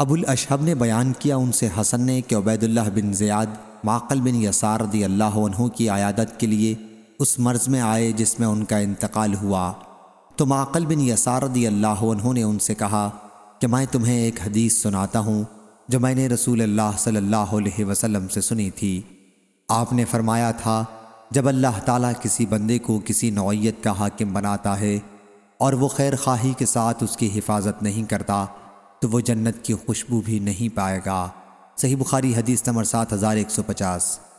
ابو الاشہب نے بیان کیا ان سے حسن نے کہ عبید اللہ بن زیاد معقل بن یسار رضی اللہ عنہ کی عیادت کے لیے اس مرض میں آئے جس میں ان کا انتقال ہوا۔ تو معقل بن یسار رضی اللہ عنہ نے ان سے کہا کہ میں تمہیں ایک حدیث سناتا ہوں جو میں نے رسول اللہ صلی اللہ علیہ وسلم سے سنی تھی۔ آپ نے فرمایا تھا، جب اللہ تعالیٰ کسی بندے کو کسی نوعیت کا حاکم بناتا ہے اور وہ خیر خواہی کے ساتھ اس کی حفاظت نہیں کرتا تو وہ جنت کی خوشبو بھی نہیں پائے گا۔ صحیح بخاری حدیث نمبر سات ہزار ایک سو پچاس۔